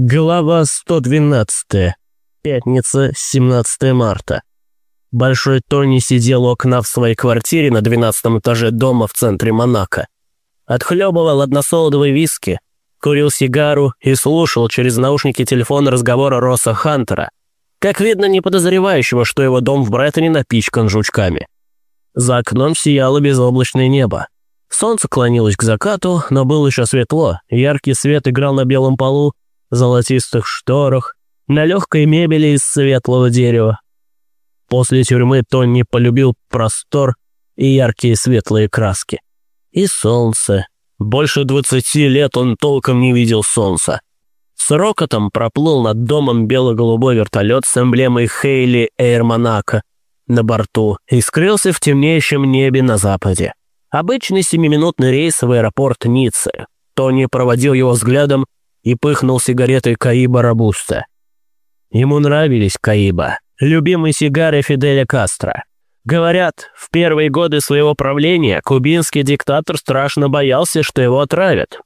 Глава 112. Пятница, 17 марта. Большой Тони сидел у окна в своей квартире на 12 этаже дома в центре Монако. Отхлебывал односолодовый виски, курил сигару и слушал через наушники телефона разговора Росса Хантера, как видно, не подозревающего, что его дом в Брайтоне напичкан жучками. За окном сияло безоблачное небо. Солнце клонилось к закату, но было еще светло, яркий свет играл на белом полу, золотистых шторах, на легкой мебели из светлого дерева. После тюрьмы Тони полюбил простор и яркие светлые краски. И солнце. Больше двадцати лет он толком не видел солнца. С рокотом проплыл над домом бело-голубой вертолет с эмблемой Хейли Эйр на борту и скрылся в темнеющем небе на западе. Обычный семиминутный рейс в аэропорт Ниццы. Тони проводил его взглядом и пыхнул сигаретой Каиба Робуста. Ему нравились Каиба, любимые сигары Фиделя Кастро. Говорят, в первые годы своего правления кубинский диктатор страшно боялся, что его отравят.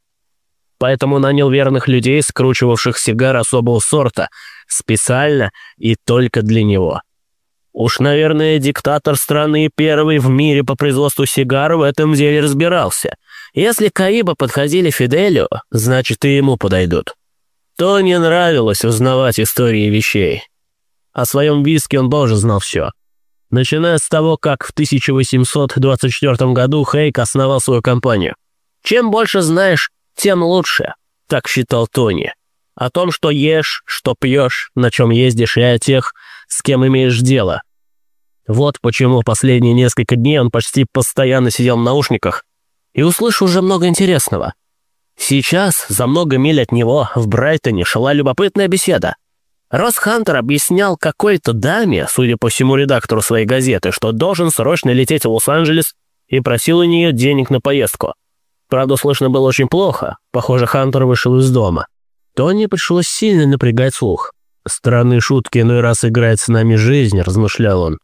Поэтому нанял верных людей, скручивавших сигар особого сорта, специально и только для него. Уж, наверное, диктатор страны первый в мире по производству сигар в этом деле разбирался – если Каиба подходили Фиделю, значит и ему подойдут. То не нравилось узнавать истории вещей. О своем виске он тоже знал все. Начиная с того, как в 1824 году Хейк основал свою компанию. «Чем больше знаешь, тем лучше», — так считал Тони. О том, что ешь, что пьешь, на чем ездишь, и о тех, с кем имеешь дело. Вот почему последние несколько дней он почти постоянно сидел в наушниках, и услышу уже много интересного. Сейчас, за много миль от него, в Брайтоне шла любопытная беседа. Росс Хантер объяснял какой-то даме, судя по всему редактору своей газеты, что должен срочно лететь в Лос-Анджелес и просил у нее денег на поездку. Правда, слышно было очень плохо. Похоже, Хантер вышел из дома. Тони пришлось сильно напрягать слух. «Странные шутки иной раз играет с нами жизнь», — размышлял он.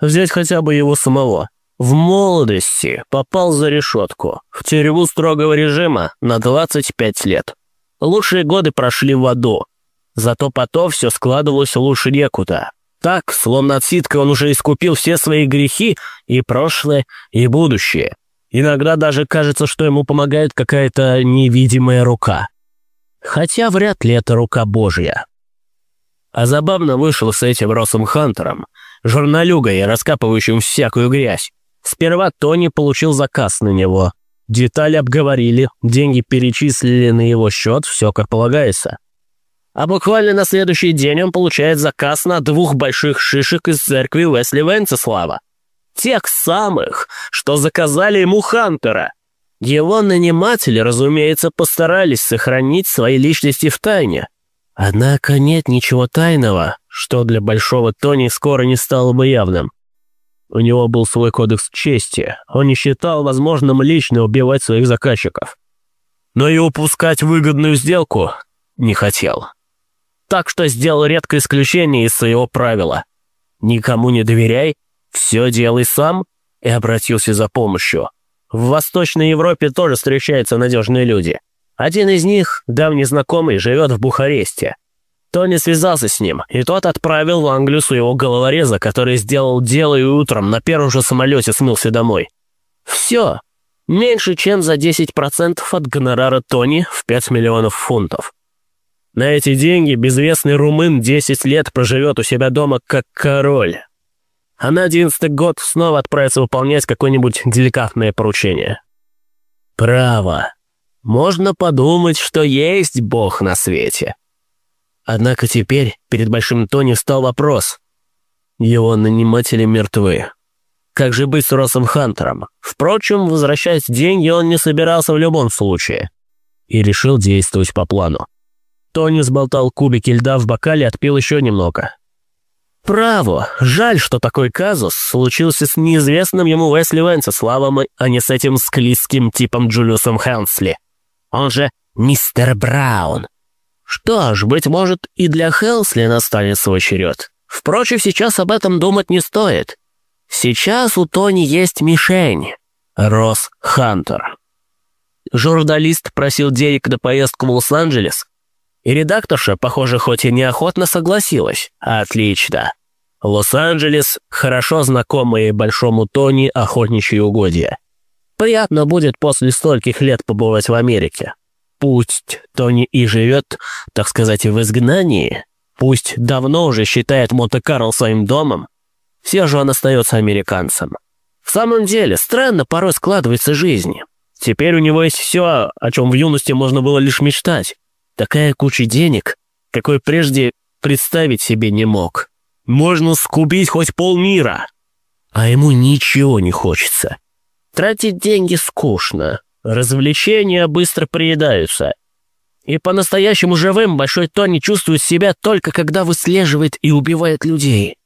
«Взять хотя бы его самого. В молодости попал за решетку, в тюрьму строгого режима на 25 лет. Лучшие годы прошли в аду. Зато потом все складывалось лучше некуда. Так, словно отсидкой он уже искупил все свои грехи и прошлое, и будущее. Иногда даже кажется, что ему помогает какая-то невидимая рука. Хотя вряд ли это рука Божья. А забавно вышел с этим Росом Хантером, журналюгой, раскапывающим всякую грязь. Сперва Тони получил заказ на него. Детали обговорили, деньги перечислили на его счет, все как полагается. А буквально на следующий день он получает заказ на двух больших шишек из церкви Уэсли Венцеслава. Тех самых, что заказали ему Хантера. Его наниматели, разумеется, постарались сохранить свои личности в тайне. Однако нет ничего тайного, что для Большого Тони скоро не стало бы явным. У него был свой кодекс чести. Он не считал возможным лично убивать своих заказчиков. Но и упускать выгодную сделку не хотел. Так что сделал редкое исключение из своего правила. Никому не доверяй, все делай сам и обратился за помощью. В Восточной Европе тоже встречаются надежные люди. Один из них, давний знакомый, живет в Бухаресте. Тони связался с ним, и тот отправил в Англию своего головореза, который сделал дело и утром на первом же самолете смылся домой. Все. Меньше, чем за 10% от гонорара Тони в 5 миллионов фунтов. На эти деньги безвестный румын 10 лет проживет у себя дома как король. А на 11 год снова отправится выполнять какое-нибудь деликатное поручение. Право. Можно подумать, что есть Бог на свете. Однако теперь перед Большим Тони встал вопрос. Его наниматели мертвы. Как же быть с Россом Хантером? Впрочем, возвращать деньги он не собирался в любом случае. И решил действовать по плану. Тони сболтал кубики льда в бокале и отпил еще немного. Право, жаль, что такой казус случился с неизвестным ему Уэсли Венцеславом, а не с этим склизким типом Джулиусом Хэнсли. Он же мистер Браун. Что ж, быть может, и для Хелсли настанет свой черед. Впрочем, сейчас об этом думать не стоит. Сейчас у Тони есть мишень. Росс Хантер. Журналист просил денег на поездку в Лос-Анджелес. И редакторша, похоже, хоть и неохотно согласилась. Отлично. Лос-Анджелес – хорошо знакомые большому Тони охотничьи угодья. Приятно будет после стольких лет побывать в Америке. Пусть Тони и живет, так сказать, в изгнании, пусть давно уже считает Монте-Карло своим домом, все же он остается американцем. В самом деле, странно порой складывается жизнь. Теперь у него есть все, о чем в юности можно было лишь мечтать. Такая куча денег, какой прежде представить себе не мог. Можно скупить хоть полмира. А ему ничего не хочется. Тратить деньги скучно. Развлечения быстро приедаются. И по-настоящему живым Большой Тони чувствует себя только когда выслеживает и убивает людей.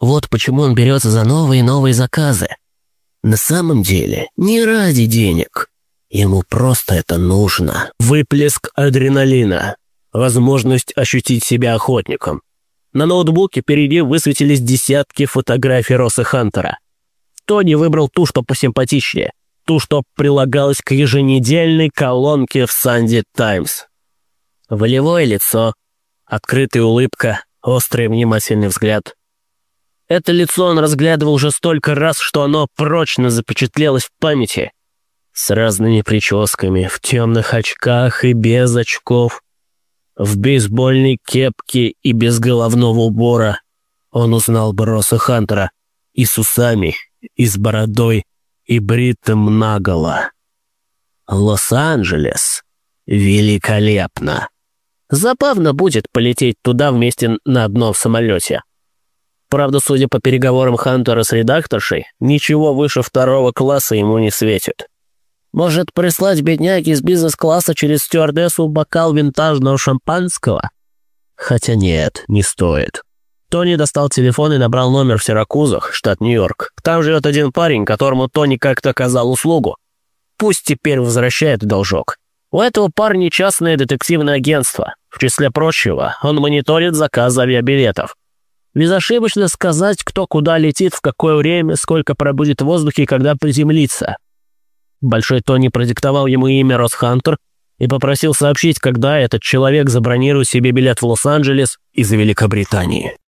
Вот почему он берется за новые и новые заказы. На самом деле, не ради денег. Ему просто это нужно. Выплеск адреналина. Возможность ощутить себя охотником. На ноутбуке впереди высветились десятки фотографий Росса Хантера. Тони выбрал ту, что посимпатичнее. Ту, что прилагалась к еженедельной колонке в «Санди Таймс». Волевое лицо, открытая улыбка, острый внимательный взгляд. Это лицо он разглядывал уже столько раз, что оно прочно запечатлелось в памяти. С разными прическами, в темных очках и без очков, в бейсбольной кепке и без головного убора. Он узнал Броса Хантера и с усами, и с бородой, и бритым наголо. Лос-Анджелес. Великолепно. Забавно будет полететь туда вместе на одном самолете. Правда, судя по переговорам Хантера с редакторшей, ничего выше второго класса ему не светит. Может, прислать бедняги из бизнес-класса через стюардессу бокал винтажного шампанского? Хотя нет, не стоит. Тони достал телефон и набрал номер в Сиракузах, штат Нью-Йорк. Там живет один парень, которому Тони как-то оказал услугу. Пусть теперь возвращает должок. У этого парня частное детективное агентство. В числе прочего, он мониторит заказы авиабилетов. Безошибочно сказать, кто куда летит, в какое время, сколько пробудет в воздухе и когда приземлится. Большой Тони продиктовал ему имя Росхантер и попросил сообщить, когда этот человек забронирует себе билет в Лос-Анджелес из Великобритании.